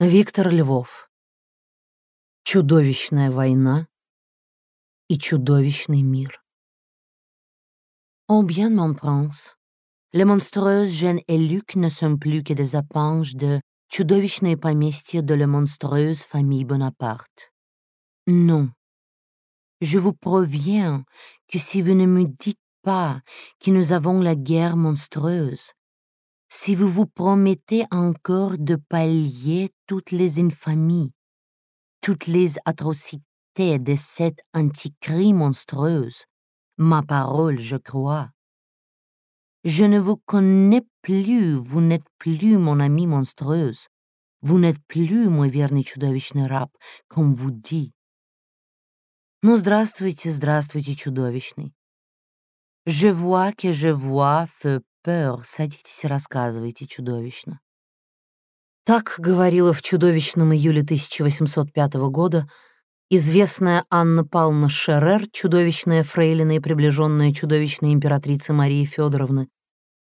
Виктор Львов. Чудовищная война и чудовищный мир. Oh bien, mon prince. Les monstrueuses Jeanne et Luc ne sont plus que des appenges de чудовищные поместья de la monstrueuse famille Bonaparte. Non. Je vous préviens que si vous ne me dites pas que nous avons la guerre monstrueuse, si vous vous promettez encore de pallier toutes les infamies, toutes les atrocités de cette antiquerie monstrueuse, ma parole, je crois. Je ne vous connais plus, vous n'êtes plus mon ami monstrueuse, vous n'êtes plus мой верный чудовищный раб, comme vous dit. Ну, здравствуйте, здравствуйте, чудовищный. Je vois que je vois feu peur, садитесь и рассказывайте чудовищно. Так говорила в чудовищном июле 1805 года известная Анна Павловна Шерер, чудовищная фрейлина и приближенная чудовищной императрицы Марии Федоровны,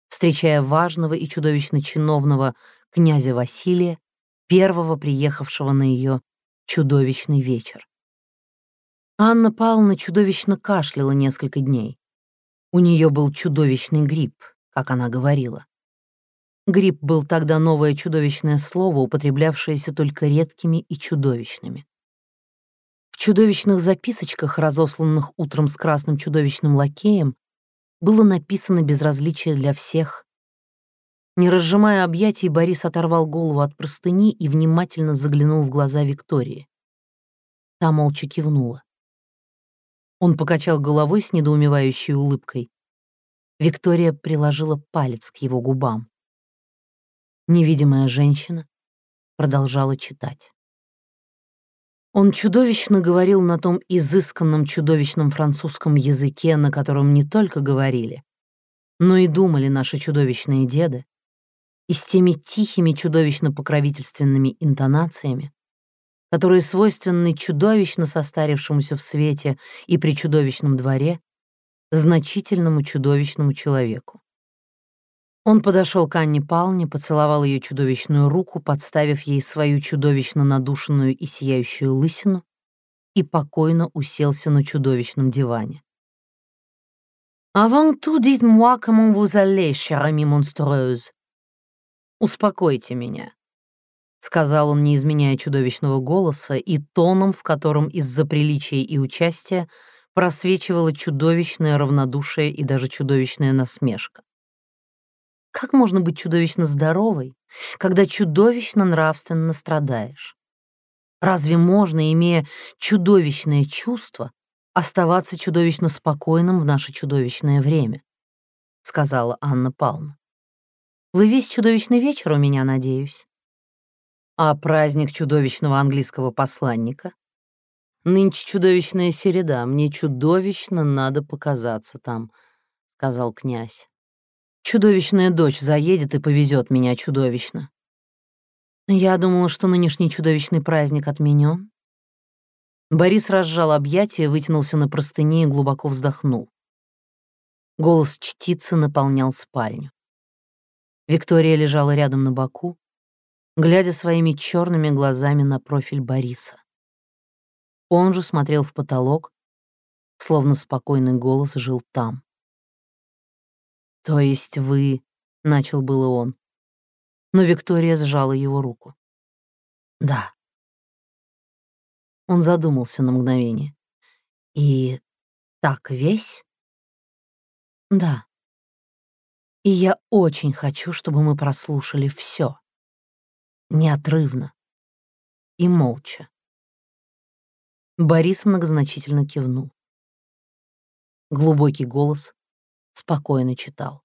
встречая важного и чудовищно чиновного князя Василия, первого приехавшего на ее чудовищный вечер. Анна Павловна чудовищно кашляла несколько дней. У нее был чудовищный грипп, как она говорила. Грипп был тогда новое чудовищное слово, употреблявшееся только редкими и чудовищными. В чудовищных записочках, разосланных утром с красным чудовищным лакеем, было написано безразличие для всех. Не разжимая объятий, Борис оторвал голову от простыни и внимательно заглянул в глаза Виктории. Та молча кивнула. Он покачал головой с недоумевающей улыбкой. Виктория приложила палец к его губам. Невидимая женщина продолжала читать. Он чудовищно говорил на том изысканном чудовищном французском языке, на котором не только говорили, но и думали наши чудовищные деды, и с теми тихими чудовищно-покровительственными интонациями, которые свойственны чудовищно состарившемуся в свете и при чудовищном дворе значительному чудовищному человеку. Он подошел к Анне Палне, поцеловал ее чудовищную руку, подставив ей свою чудовищно надушенную и сияющую лысину, и покойно уселся на чудовищном диване. «Avant tout, dites-moi comment vous allez, chère amie monstrueuse». «Успокойте меня», — сказал он, не изменяя чудовищного голоса и тоном, в котором из-за приличия и участия просвечивала чудовищное равнодушие и даже чудовищная насмешка. Как можно быть чудовищно здоровой, когда чудовищно нравственно страдаешь? Разве можно, имея чудовищное чувство, оставаться чудовищно спокойным в наше чудовищное время? — сказала Анна Павловна. «Вы весь чудовищный вечер у меня, надеюсь?» «А праздник чудовищного английского посланника?» «Нынче чудовищная середа, мне чудовищно надо показаться там», — сказал князь. «Чудовищная дочь заедет и повезет меня чудовищно». Я думала, что нынешний чудовищный праздник отменен. Борис разжал объятия, вытянулся на простыне и глубоко вздохнул. Голос чтицы наполнял спальню. Виктория лежала рядом на боку, глядя своими черными глазами на профиль Бориса. Он же смотрел в потолок, словно спокойный голос жил там. «То есть вы...» — начал было он. Но Виктория сжала его руку. «Да». Он задумался на мгновение. «И так весь?» «Да. И я очень хочу, чтобы мы прослушали все, Неотрывно. И молча. Борис многозначительно кивнул. Глубокий голос спокойно читал.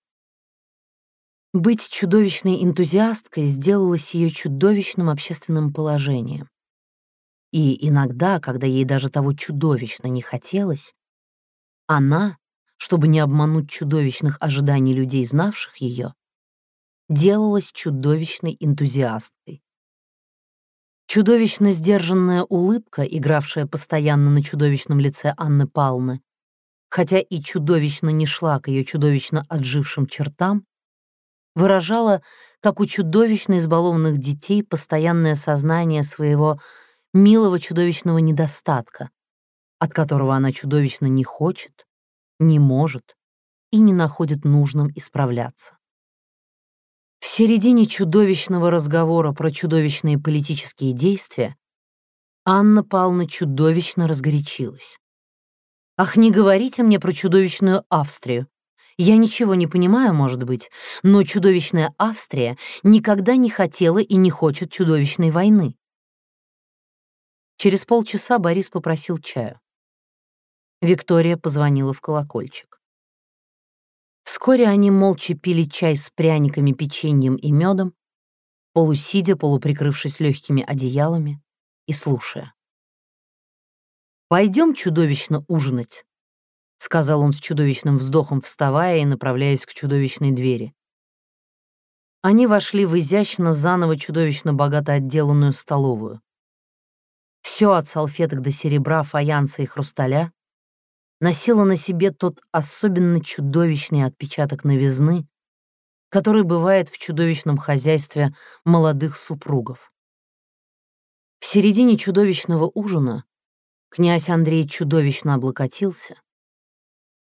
Быть чудовищной энтузиасткой сделалось ее чудовищным общественным положением. И иногда, когда ей даже того чудовищно не хотелось, она, чтобы не обмануть чудовищных ожиданий людей, знавших ее, делалась чудовищной энтузиасткой, Чудовищно сдержанная улыбка, игравшая постоянно на чудовищном лице Анны Павловны, хотя и чудовищно не шла к ее чудовищно отжившим чертам, выражала, как у чудовищно избалованных детей, постоянное сознание своего милого чудовищного недостатка, от которого она чудовищно не хочет, не может и не находит нужным исправляться. Середине чудовищного разговора про чудовищные политические действия Анна Павловна чудовищно разгорячилась. «Ах, не говорите мне про чудовищную Австрию. Я ничего не понимаю, может быть, но чудовищная Австрия никогда не хотела и не хочет чудовищной войны». Через полчаса Борис попросил чаю. Виктория позвонила в колокольчик. Вскоре они молча пили чай с пряниками, печеньем и медом, полусидя, полуприкрывшись легкими одеялами и слушая. «Пойдем чудовищно ужинать», — сказал он с чудовищным вздохом, вставая и направляясь к чудовищной двери. Они вошли в изящно заново чудовищно богато отделанную столовую. Все от салфеток до серебра, фаянса и хрусталя носила на себе тот особенно чудовищный отпечаток новизны, который бывает в чудовищном хозяйстве молодых супругов. В середине чудовищного ужина князь Андрей чудовищно облокотился,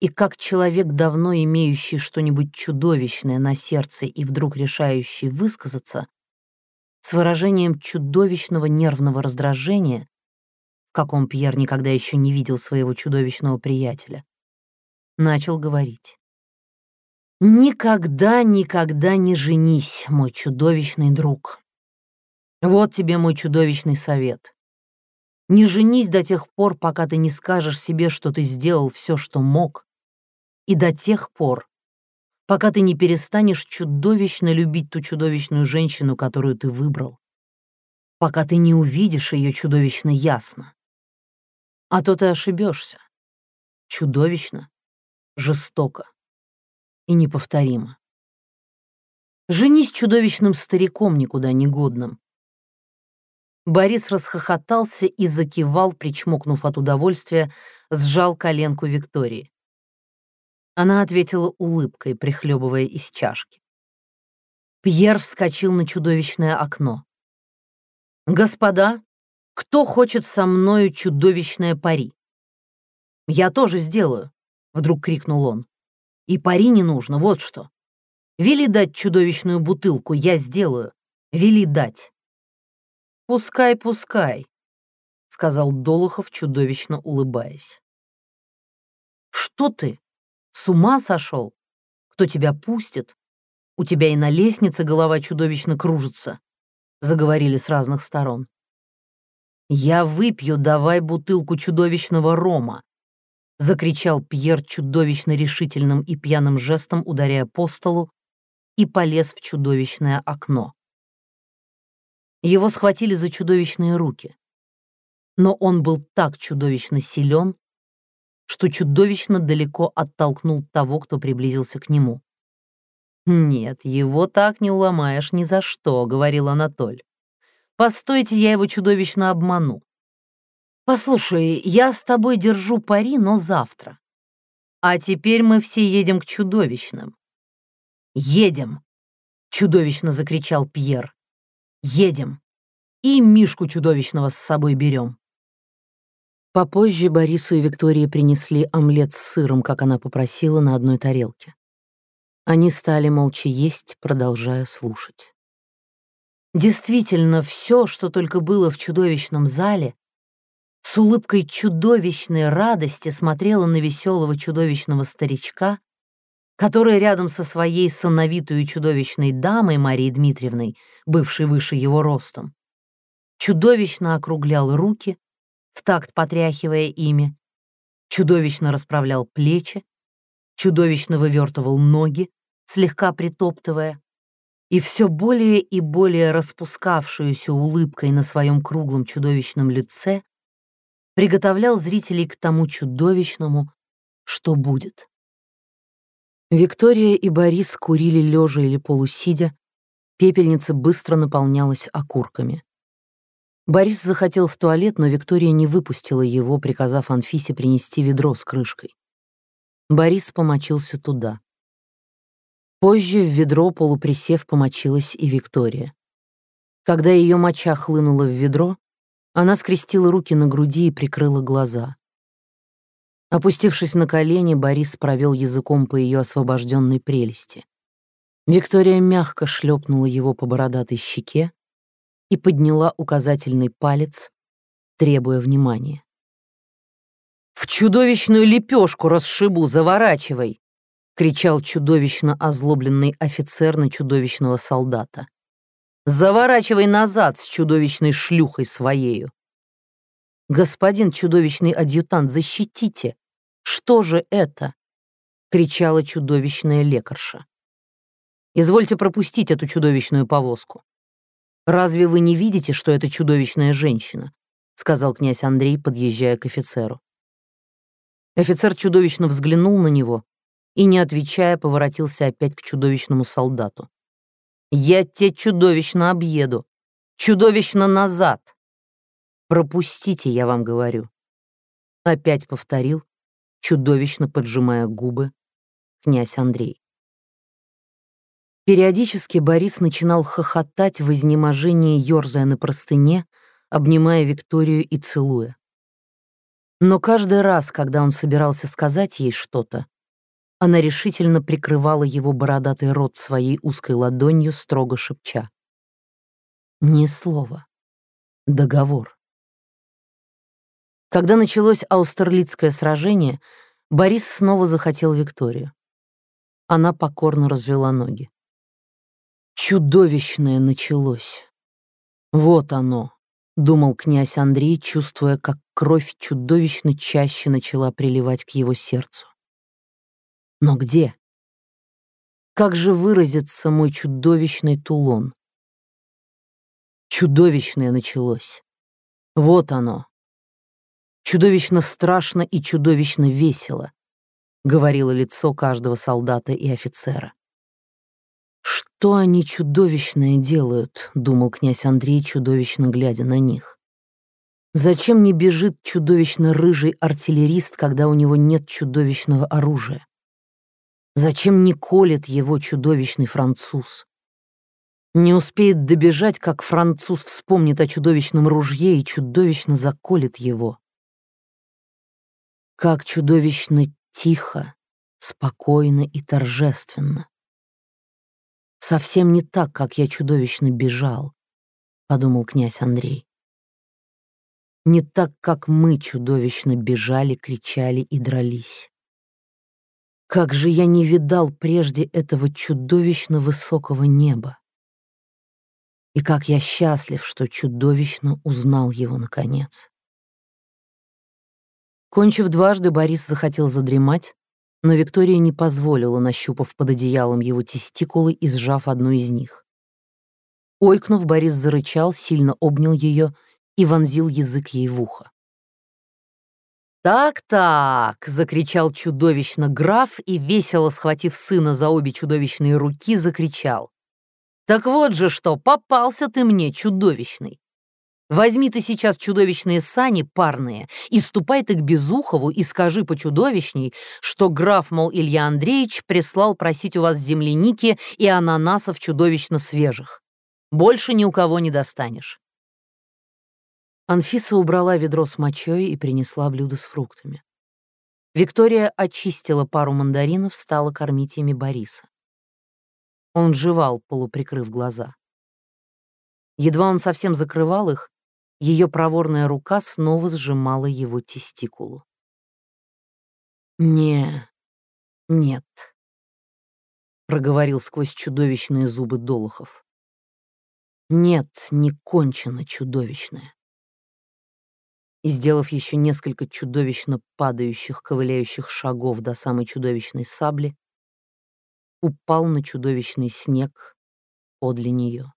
и как человек, давно имеющий что-нибудь чудовищное на сердце и вдруг решающий высказаться, с выражением чудовищного нервного раздражения каком Пьер никогда еще не видел своего чудовищного приятеля, начал говорить. «Никогда, никогда не женись, мой чудовищный друг. Вот тебе мой чудовищный совет. Не женись до тех пор, пока ты не скажешь себе, что ты сделал все, что мог, и до тех пор, пока ты не перестанешь чудовищно любить ту чудовищную женщину, которую ты выбрал, пока ты не увидишь ее чудовищно ясно. А то ты ошибешься. Чудовищно, жестоко и неповторимо. Женись чудовищным стариком никуда не годным. Борис расхохотался и закивал, причмокнув от удовольствия, сжал коленку Виктории. Она ответила улыбкой, прихлебывая из чашки. Пьер вскочил на чудовищное окно. «Господа, кто хочет со мною чудовищное пари? Я тоже сделаю, вдруг крикнул он. И пари не нужно, вот что. Вели дать чудовищную бутылку, я сделаю. Вели дать. Пускай, пускай, сказал Долохов, чудовищно улыбаясь. Что ты? С ума сошел? Кто тебя пустит? У тебя и на лестнице голова чудовищно кружится, заговорили с разных сторон. «Я выпью, давай бутылку чудовищного рома!» — закричал Пьер чудовищно решительным и пьяным жестом, ударяя по столу, и полез в чудовищное окно. Его схватили за чудовищные руки. Но он был так чудовищно силен, что чудовищно далеко оттолкнул того, кто приблизился к нему. «Нет, его так не уломаешь ни за что», — говорил Анатоль. Постойте, я его чудовищно обману. Послушай, я с тобой держу пари, но завтра. А теперь мы все едем к чудовищным. Едем, чудовищно закричал Пьер. Едем. И Мишку чудовищного с собой берем. Попозже Борису и Виктории принесли омлет с сыром, как она попросила, на одной тарелке. Они стали молча есть, продолжая слушать. Действительно, все, что только было в чудовищном зале, с улыбкой чудовищной радости смотрела на веселого чудовищного старичка, который рядом со своей сановитой чудовищной дамой Марией Дмитриевной, бывшей выше его ростом, чудовищно округлял руки, в такт потряхивая ими, чудовищно расправлял плечи, чудовищно вывертывал ноги, слегка притоптывая, и все более и более распускавшуюся улыбкой на своем круглом чудовищном лице приготовлял зрителей к тому чудовищному, что будет. Виктория и Борис курили лежа или полусидя, пепельница быстро наполнялась окурками. Борис захотел в туалет, но Виктория не выпустила его, приказав Анфисе принести ведро с крышкой. Борис помочился туда. Позже в ведро, полуприсев, помочилась и Виктория. Когда ее моча хлынула в ведро, она скрестила руки на груди и прикрыла глаза. Опустившись на колени, Борис провел языком по ее освобожденной прелести. Виктория мягко шлепнула его по бородатой щеке и подняла указательный палец, требуя внимания. «В чудовищную лепешку расшибу, заворачивай!» — кричал чудовищно озлобленный офицер на чудовищного солдата. «Заворачивай назад с чудовищной шлюхой своею!» «Господин чудовищный адъютант, защитите! Что же это?» — кричала чудовищная лекарша. «Извольте пропустить эту чудовищную повозку. Разве вы не видите, что это чудовищная женщина?» — сказал князь Андрей, подъезжая к офицеру. Офицер чудовищно взглянул на него и, не отвечая, поворотился опять к чудовищному солдату. «Я те чудовищно объеду! Чудовищно назад! Пропустите, я вам говорю!» Опять повторил, чудовищно поджимая губы, князь Андрей. Периодически Борис начинал хохотать в изнеможении, ерзая на простыне, обнимая Викторию и целуя. Но каждый раз, когда он собирался сказать ей что-то, она решительно прикрывала его бородатый рот своей узкой ладонью, строго шепча. «Ни слова. Договор». Когда началось Аустерлицкое сражение, Борис снова захотел Викторию. Она покорно развела ноги. Чудовищное началось. Вот оно, думал князь Андрей, чувствуя, как кровь чудовищно чаще начала приливать к его сердцу. Но где? Как же выразится мой чудовищный тулон? Чудовищное началось. Вот оно. Чудовищно страшно и чудовищно весело, говорило лицо каждого солдата и офицера. «Что они чудовищное делают?» — думал князь Андрей, чудовищно глядя на них. «Зачем не бежит чудовищно рыжий артиллерист, когда у него нет чудовищного оружия? Зачем не колет его чудовищный француз? Не успеет добежать, как француз вспомнит о чудовищном ружье и чудовищно заколет его. Как чудовищно тихо, спокойно и торжественно. Совсем не так, как я чудовищно бежал, подумал князь Андрей. Не так, как мы чудовищно бежали, кричали и дрались. Как же я не видал прежде этого чудовищно высокого неба. И как я счастлив, что чудовищно узнал его наконец. Кончив дважды, Борис захотел задремать, но Виктория не позволила, нащупав под одеялом его тестикулы и сжав одну из них. Ойкнув, Борис зарычал, сильно обнял ее и вонзил язык ей в ухо. «Так-так!» — закричал чудовищно граф и, весело схватив сына за обе чудовищные руки, закричал. «Так вот же что, попался ты мне, чудовищный! Возьми ты сейчас чудовищные сани парные и ступай ты к Безухову и скажи по чудовищней, что граф, мол, Илья Андреевич прислал просить у вас земляники и ананасов чудовищно свежих. Больше ни у кого не достанешь. Анфиса убрала ведро с мочой и принесла блюдо с фруктами. Виктория очистила пару мандаринов, стала кормить ими Бориса. Он жевал, полуприкрыв глаза. Едва он совсем закрывал их, ее проворная рука снова сжимала его тестикулу. «Не, нет», — проговорил сквозь чудовищные зубы Долохов. «Нет, не кончено чудовищное» и, сделав еще несколько чудовищно падающих, ковыляющих шагов до самой чудовищной сабли, упал на чудовищный снег подле нее.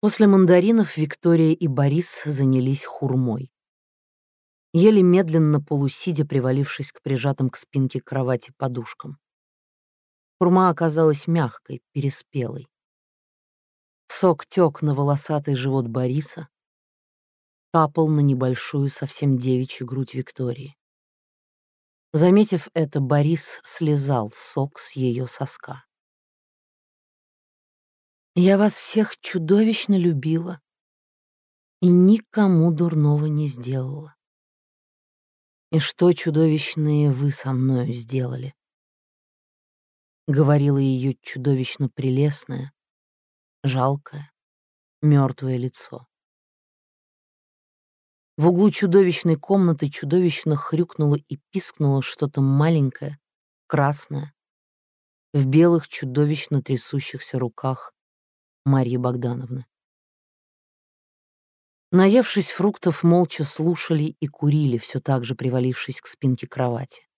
После мандаринов Виктория и Борис занялись хурмой. Ели медленно, полусидя, привалившись к прижатым к спинке кровати подушкам. Хурма оказалась мягкой, переспелой. Сок тек на волосатый живот Бориса, капал на небольшую, совсем девичью грудь Виктории. Заметив это, Борис слезал сок с ее соска. «Я вас всех чудовищно любила и никому дурного не сделала. И что чудовищные вы со мною сделали?» Говорила ее чудовищно прелестное, жалкое, мертвое лицо. В углу чудовищной комнаты чудовищно хрюкнуло и пискнуло что-то маленькое, красное, в белых чудовищно трясущихся руках Марьи Богдановны. Наевшись фруктов, молча слушали и курили, все так же привалившись к спинке кровати.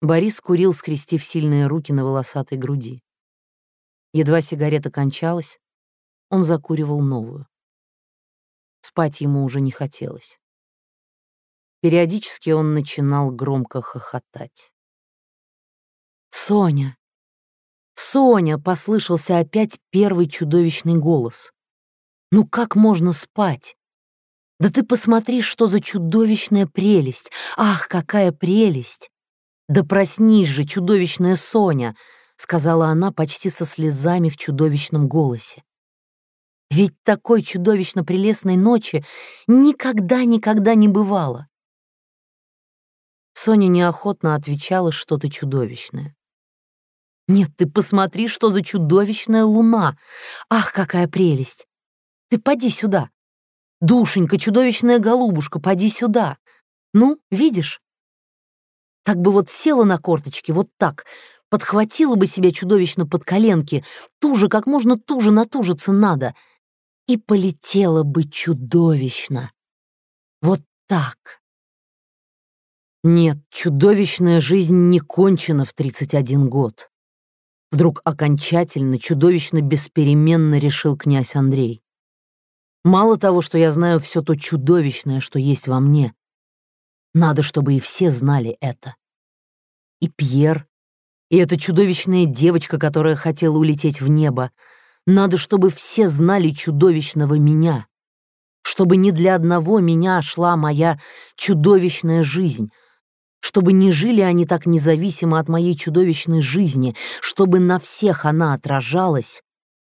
Борис курил, скрестив сильные руки на волосатой груди. Едва сигарета кончалась, он закуривал новую. Спать ему уже не хотелось. Периодически он начинал громко хохотать. «Соня! Соня!» — послышался опять первый чудовищный голос. «Ну как можно спать? Да ты посмотри, что за чудовищная прелесть! Ах, какая прелесть! Да проснись же, чудовищная Соня!» — сказала она почти со слезами в чудовищном голосе. Ведь такой чудовищно прелестной ночи никогда-никогда не бывало. Соня неохотно отвечала что-то чудовищное. «Нет, ты посмотри, что за чудовищная луна! Ах, какая прелесть! Ты поди сюда! Душенька, чудовищная голубушка, поди сюда! Ну, видишь?» Так бы вот села на корточки, вот так, подхватила бы себя чудовищно под коленки, туже, как можно туже натужиться надо — и полетела бы чудовищно. Вот так. Нет, чудовищная жизнь не кончена в 31 год. Вдруг окончательно, чудовищно беспеременно решил князь Андрей. Мало того, что я знаю все то чудовищное, что есть во мне, надо, чтобы и все знали это. И Пьер, и эта чудовищная девочка, которая хотела улететь в небо, надо, чтобы все знали чудовищного меня, чтобы не для одного меня шла моя чудовищная жизнь, чтобы не жили они так независимо от моей чудовищной жизни, чтобы на всех она отражалась,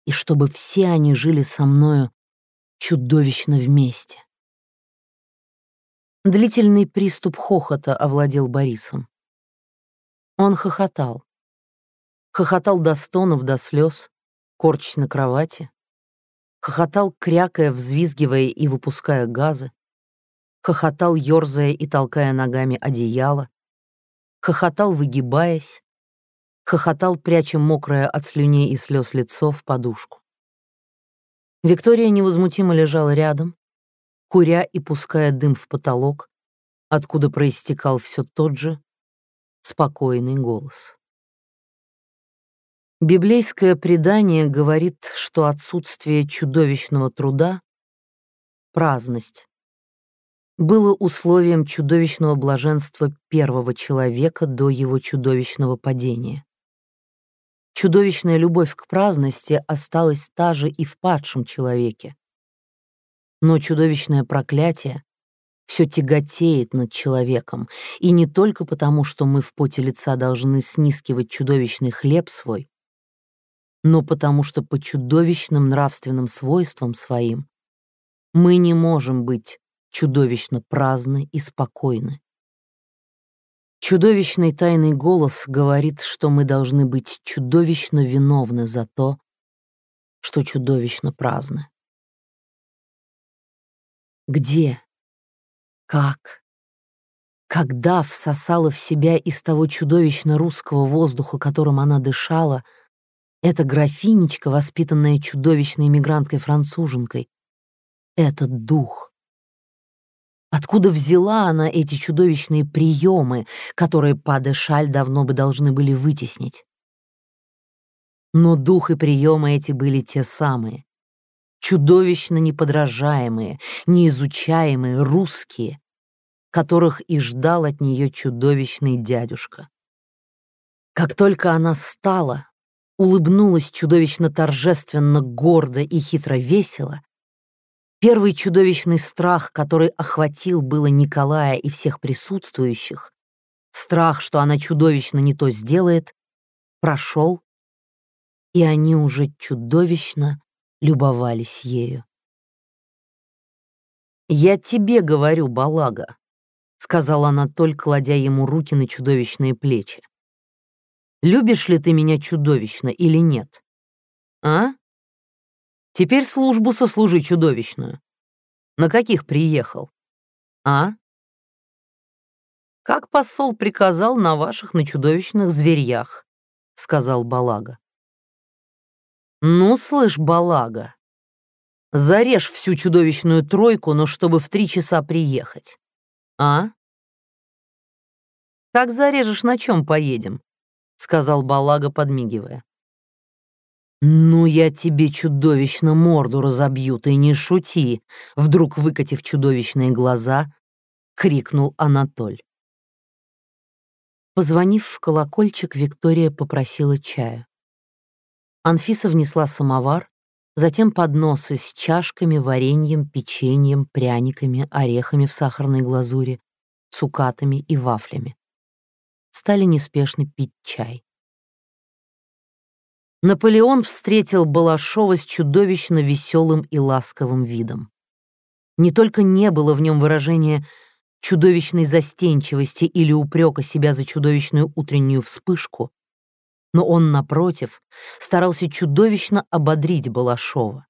и чтобы все они жили со мною чудовищно вместе. Длительный приступ хохота овладел Борисом. Он хохотал. Хохотал до стонов, до слез, корчась на кровати, хохотал, крякая, взвизгивая и выпуская газы, хохотал, ерзая и толкая ногами одеяло, хохотал, выгибаясь, хохотал, пряча мокрое от слюней и слез лицо в подушку. Виктория невозмутимо лежала рядом, куря и пуская дым в потолок, откуда проистекал все тот же спокойный голос. Библейское предание говорит, что отсутствие чудовищного труда — праздность — было условием чудовищного блаженства первого человека до его чудовищного падения. Чудовищная любовь к праздности осталась та же и в падшем человеке. Но чудовищное проклятие все тяготеет над человеком, и не только потому, что мы в поте лица должны снискивать чудовищный хлеб свой, но потому что по чудовищным нравственным свойствам своим мы не можем быть чудовищно праздны и спокойны. Чудовищный тайный голос говорит, что мы должны быть чудовищно виновны за то, что чудовищно праздны. Где? Как? Когда всосала в себя из того чудовищно русского воздуха, которым она дышала, — эта графинечка, воспитанная чудовищной иммигранткой-француженкой. Этот дух. Откуда взяла она эти чудовищные приемы, которые Падешаль давно бы должны были вытеснить? Но дух и приемы эти были те самые. Чудовищно неподражаемые, неизучаемые, русские, которых и ждал от нее чудовищный дядюшка. Как только она стала, улыбнулась чудовищно торжественно, гордо и хитро весело, первый чудовищный страх, который охватил было Николая и всех присутствующих, страх, что она чудовищно не то сделает, прошел, и они уже чудовищно любовались ею. «Я тебе говорю, балага», — сказала Анатоль, кладя ему руки на чудовищные плечи. «Любишь ли ты меня чудовищно или нет? А? Теперь службу сослужи чудовищную. На каких приехал? А? Как посол приказал на ваших на чудовищных зверьях, сказал Балага. Ну, слышь, Балага, зарежь всю чудовищную тройку, но чтобы в три часа приехать. А? Как зарежешь, на чем поедем? Сказал Балага, подмигивая. «Ну, я тебе чудовищно морду разобью, ты не шути!» Вдруг выкатив чудовищные глаза, крикнул Анатоль. Позвонив в колокольчик, Виктория попросила чая. Анфиса внесла самовар, затем подносы с чашками, вареньем, печеньем, пряниками, орехами в сахарной глазури, цукатами и вафлями. Стали неспешно пить чай. Наполеон встретил Балашова с чудовищно веселым и ласковым видом. Не только не было в нем выражения чудовищной застенчивости или упрека себя за чудовищную утреннюю вспышку, но он, напротив, старался чудовищно ободрить Балашова.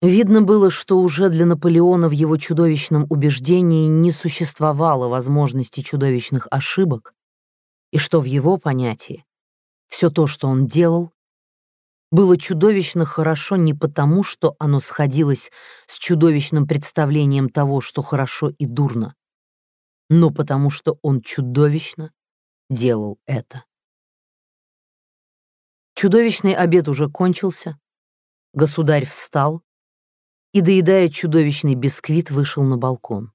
Видно было, что уже для Наполеона в его чудовищном убеждении не существовало возможности чудовищных ошибок, и что в его понятии все то, что он делал, было чудовищно хорошо не потому, что оно сходилось с чудовищным представлением того, что хорошо и дурно, но потому что он чудовищно делал это. Чудовищный обед уже кончился, государь встал и, доедая чудовищный бисквит, вышел на балкон.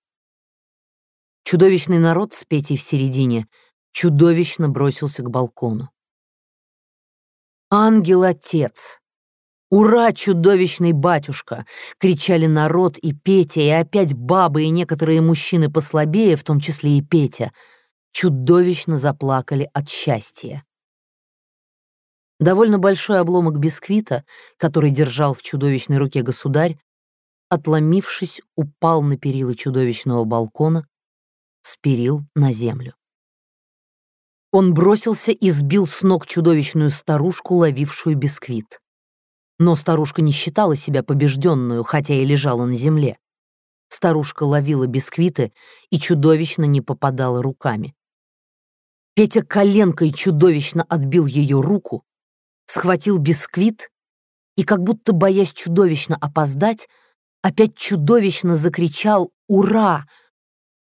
Чудовищный народ с Петей в середине чудовищно бросился к балкону. «Ангел-отец! Ура, чудовищный батюшка!» — кричали народ и Петя, и опять бабы и некоторые мужчины послабее, в том числе и Петя, чудовищно заплакали от счастья. Довольно большой обломок бисквита, который держал в чудовищной руке государь, отломившись, упал на перила чудовищного балкона, с перил на землю. Он бросился и сбил с ног чудовищную старушку, ловившую бисквит. Но старушка не считала себя побежденную, хотя и лежала на земле. Старушка ловила бисквиты и чудовищно не попадала руками. Петя коленкой чудовищно отбил ее руку, схватил бисквит и, как будто боясь чудовищно опоздать, опять чудовищно закричал «Ура!»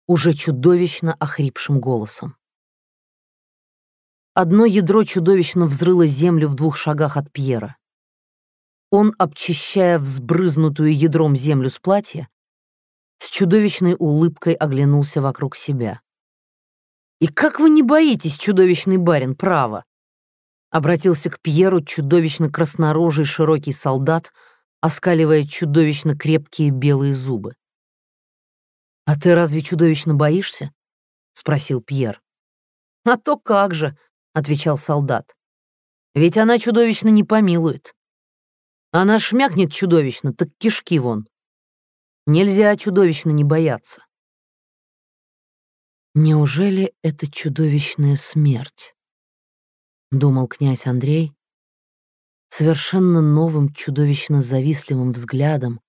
уже чудовищно охрипшим голосом. Одно ядро чудовищно взрыло землю в двух шагах от Пьера. Он, обчищая взбрызнутую ядром землю с платья, с чудовищной улыбкой оглянулся вокруг себя. «И как вы не боитесь, чудовищный барин, право?» Обратился к Пьеру чудовищно краснорожий широкий солдат, оскаливая чудовищно крепкие белые зубы. «А ты разве чудовищно боишься?» — спросил Пьер. «А то как же!» Отвечал солдат. Ведь она чудовищно не помилует. Она шмякнет чудовищно, так кишки вон. Нельзя чудовищно не бояться. Неужели это чудовищная смерть? Думал князь Андрей, совершенно новым чудовищно завистливым взглядом,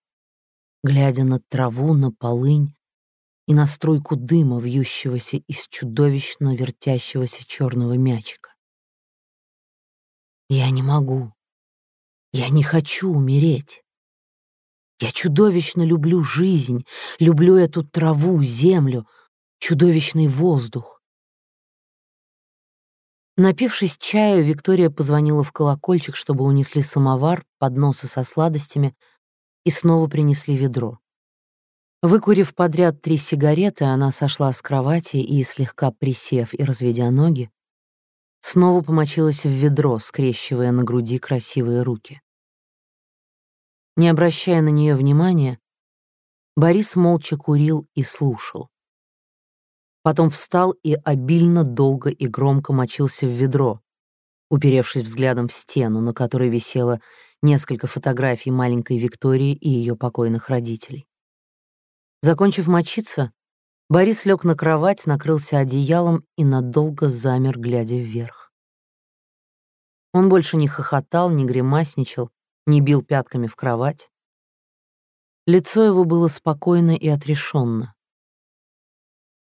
глядя на траву, на полынь, и на струйку дыма, вьющегося из чудовищно вертящегося черного мячика. Я не могу. Я не хочу умереть. Я чудовищно люблю жизнь, люблю эту траву, землю, чудовищный воздух. Напившись чаю, Виктория позвонила в колокольчик, чтобы унесли самовар, подносы со сладостями и снова принесли ведро. Выкурив подряд три сигареты, она сошла с кровати и, слегка присев и разведя ноги, снова помочилась в ведро, скрещивая на груди красивые руки. Не обращая на нее внимания, Борис молча курил и слушал. Потом встал и обильно, долго и громко мочился в ведро, уперевшись взглядом в стену, на которой висело несколько фотографий маленькой Виктории и ее покойных родителей. Закончив мочиться, Борис лег на кровать, накрылся одеялом и надолго замер, глядя вверх. Он больше не хохотал, не гримасничал, не бил пятками в кровать. Лицо его было спокойно и отрешенно.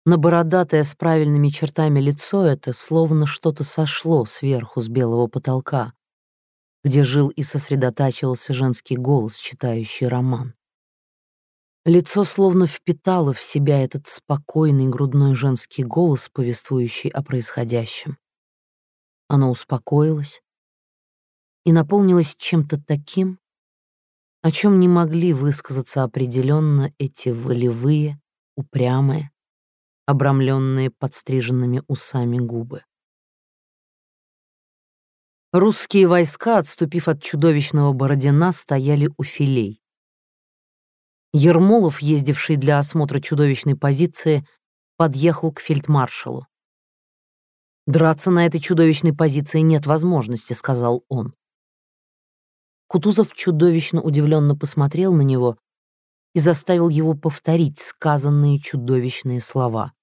На бородатое с правильными чертами лицо это словно что-то сошло сверху с белого потолка, где жил и сосредотачивался женский голос, читающий роман. Лицо словно впитало в себя этот спокойный грудной женский голос, повествующий о происходящем. Оно успокоилось и наполнилось чем-то таким, о чем не могли высказаться определенно эти волевые, упрямые, обрамленные подстриженными усами губы. Русские войска, отступив от чудовищного Бородина, стояли у филей. Ермолов, ездивший для осмотра чудовищной позиции, подъехал к фельдмаршалу. «Драться на этой чудовищной позиции нет возможности», — сказал он. Кутузов чудовищно удивленно посмотрел на него и заставил его повторить сказанные чудовищные слова.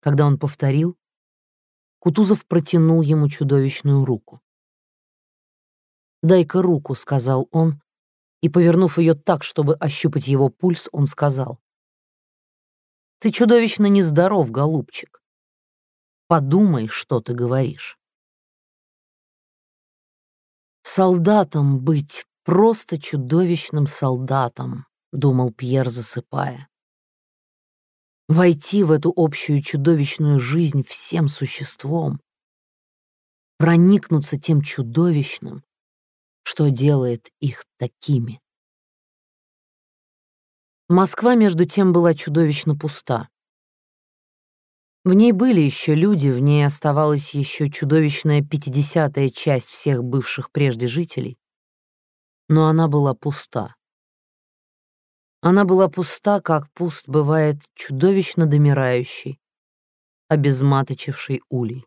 Когда он повторил, Кутузов протянул ему чудовищную руку. «Дай-ка руку», — сказал он, и, повернув ее так, чтобы ощупать его пульс, он сказал. «Ты чудовищно нездоров, голубчик. Подумай, что ты говоришь». «Солдатом быть, просто чудовищным солдатом», — думал Пьер, засыпая войти в эту общую чудовищную жизнь всем существом, проникнуться тем чудовищным, что делает их такими. Москва, между тем, была чудовищно пуста. В ней были еще люди, в ней оставалась еще чудовищная пятидесятая часть всех бывших прежде жителей, но она была пуста. Она была пуста, как пуст бывает чудовищно домирающий, обезматочивший улей.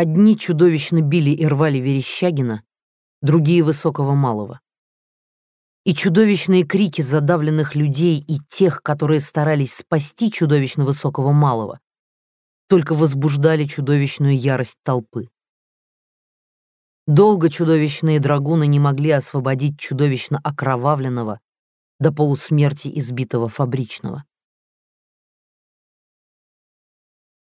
Одни чудовищно били и рвали Верещагина, другие — Высокого Малого. И чудовищные крики задавленных людей и тех, которые старались спасти чудовищно Высокого Малого, только возбуждали чудовищную ярость толпы. Долго чудовищные драгуны не могли освободить чудовищно окровавленного, до полусмерти избитого фабричного.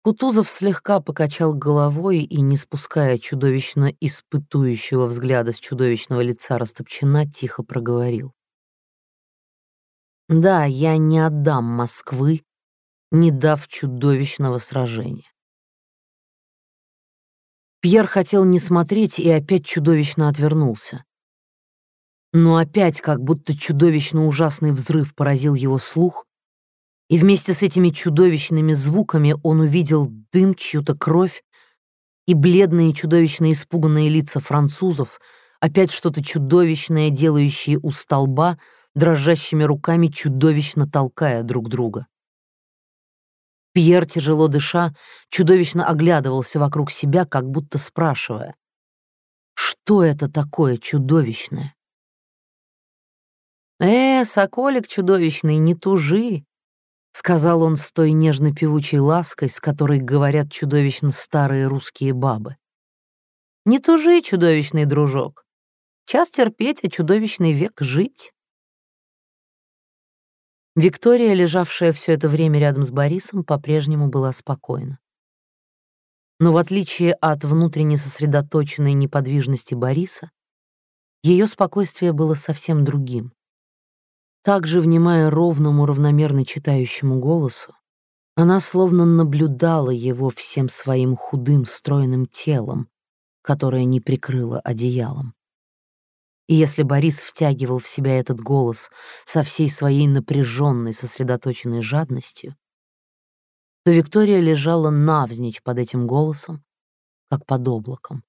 Кутузов слегка покачал головой и, не спуская чудовищно испытующего взгляда с чудовищного лица Растопчина, тихо проговорил. «Да, я не отдам Москвы, не дав чудовищного сражения. Пьер хотел не смотреть и опять чудовищно отвернулся. Но опять как будто чудовищно ужасный взрыв поразил его слух, и вместе с этими чудовищными звуками он увидел дым, чью-то кровь и бледные чудовищно испуганные лица французов, опять что-то чудовищное, делающее у столба, дрожащими руками чудовищно толкая друг друга. Пьер, тяжело дыша, чудовищно оглядывался вокруг себя, как будто спрашивая, что это такое чудовищное? «Э, соколик чудовищный, не тужи!» — сказал он с той нежно-певучей лаской, с которой говорят чудовищно старые русские бабы. «Не тужи, чудовищный дружок. Час терпеть, а чудовищный век жить». Виктория, лежавшая все это время рядом с Борисом, по-прежнему была спокойна. Но в отличие от внутренне сосредоточенной неподвижности Бориса, ее спокойствие было совсем другим. Также, внимая ровному, равномерно читающему голосу, она словно наблюдала его всем своим худым, стройным телом, которое не прикрыло одеялом. И если Борис втягивал в себя этот голос со всей своей напряженной, сосредоточенной жадностью, то Виктория лежала навзничь под этим голосом, как под облаком.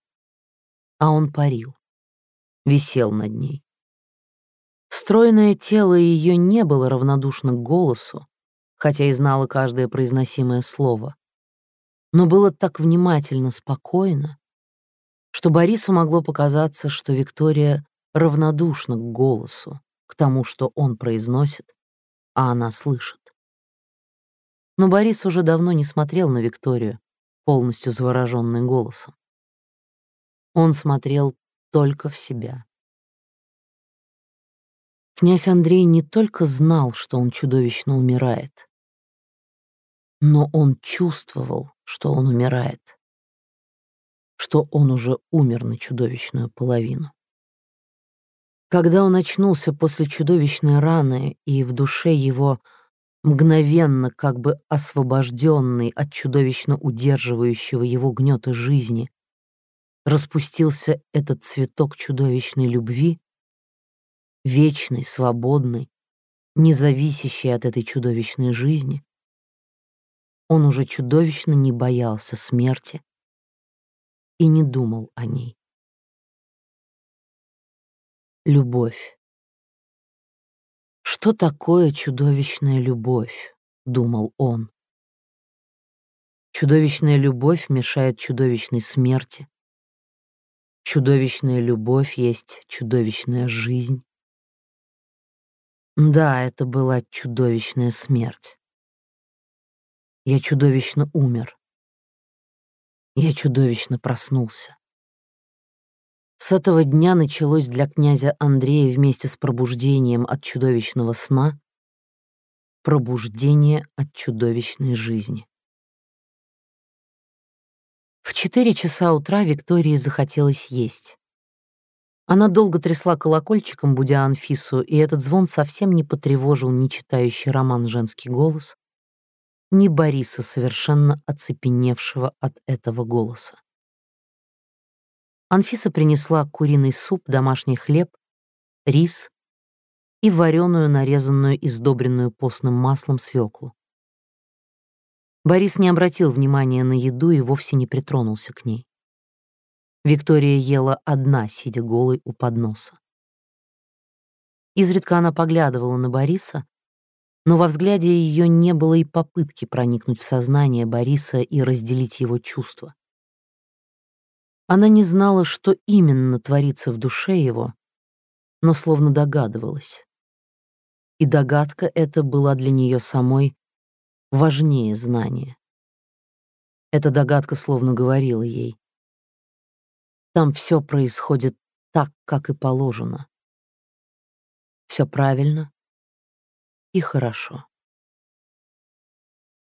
А он парил, висел над ней. Стройное тело ее не было равнодушно к голосу, хотя и знала каждое произносимое слово. Но было так внимательно, спокойно, что Борису могло показаться, что Виктория равнодушна к голосу, к тому, что он произносит, а она слышит. Но Борис уже давно не смотрел на Викторию, полностью завороженный голосом. Он смотрел только в себя. Князь Андрей не только знал, что он чудовищно умирает, но он чувствовал, что он умирает, что он уже умер на чудовищную половину. Когда он очнулся после чудовищной раны, и в душе его, мгновенно как бы освобожденный от чудовищно удерживающего его гнета жизни, распустился этот цветок чудовищной любви, вечный, свободный, независящий от этой чудовищной жизни, он уже чудовищно не боялся смерти и не думал о ней. Любовь. Что такое чудовищная любовь, думал он. Чудовищная любовь мешает чудовищной смерти. Чудовищная любовь есть чудовищная жизнь. Да, это была чудовищная смерть. Я чудовищно умер. Я чудовищно проснулся. С этого дня началось для князя Андрея вместе с пробуждением от чудовищного сна пробуждение от чудовищной жизни. В четыре часа утра Виктории захотелось есть. Она долго трясла колокольчиком, будя Анфису, и этот звон совсем не потревожил ни читающий роман «Женский голос», ни Бориса, совершенно оцепеневшего от этого голоса. Анфиса принесла куриный суп, домашний хлеб, рис и вареную, нарезанную и сдобренную постным маслом свеклу. Борис не обратил внимания на еду и вовсе не притронулся к ней. Виктория ела одна, сидя голой у подноса. Изредка она поглядывала на Бориса, но во взгляде ее не было и попытки проникнуть в сознание Бориса и разделить его чувства. Она не знала, что именно творится в душе его, но словно догадывалась. И догадка эта была для нее самой важнее знания. Эта догадка словно говорила ей там все происходит так, как и положено. Все правильно и хорошо.